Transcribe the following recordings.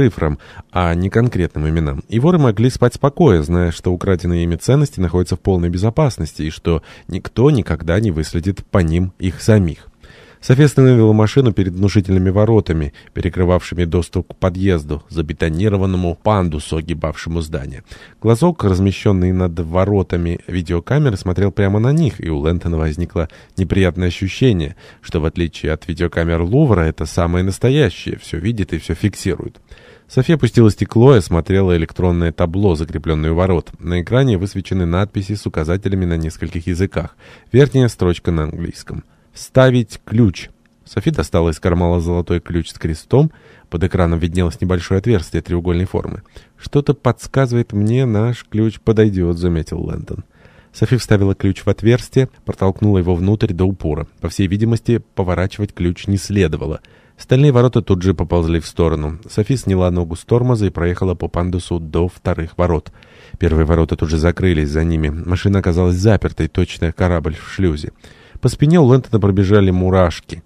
шифрам, а не конкретным именам. И воры могли спать спокойно, зная, что украденные ими ценности находятся в полной безопасности и что никто никогда не выследит по ним их самих. София остановила машину перед внушительными воротами, перекрывавшими доступ к подъезду, забетонированному пандусу, огибавшему здание. Глазок, размещенный над воротами видеокамеры, смотрел прямо на них, и у Лэнтона возникло неприятное ощущение, что в отличие от видеокамер Лувра, это самое настоящее, все видит и все фиксирует. София опустила стекло и осмотрела электронное табло, закрепленное у ворот. На экране высвечены надписи с указателями на нескольких языках. Верхняя строчка на английском. «Вставить ключ». Софи достала из кармана золотой ключ с крестом. Под экраном виднелось небольшое отверстие треугольной формы. «Что-то подсказывает мне, наш ключ подойдет», — заметил Лэндон. Софи вставила ключ в отверстие, протолкнула его внутрь до упора. По всей видимости, поворачивать ключ не следовало. Стальные ворота тут же поползли в сторону. Софи сняла ногу с тормоза и проехала по пандусу до вторых ворот. Первые ворота тут же закрылись за ними. Машина оказалась запертой, точно корабль в шлюзе. По спине у Лэнтона пробежали мурашки.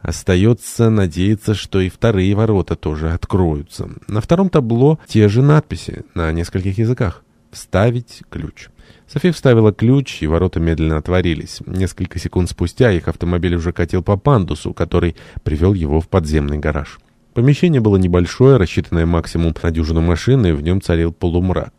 Остается надеяться, что и вторые ворота тоже откроются. На втором табло те же надписи на нескольких языках. «Вставить ключ». София вставила ключ, и ворота медленно отворились. Несколько секунд спустя их автомобиль уже катил по пандусу, который привел его в подземный гараж. Помещение было небольшое, рассчитанное максимум на дюжину машин, и в нем царил полумрак.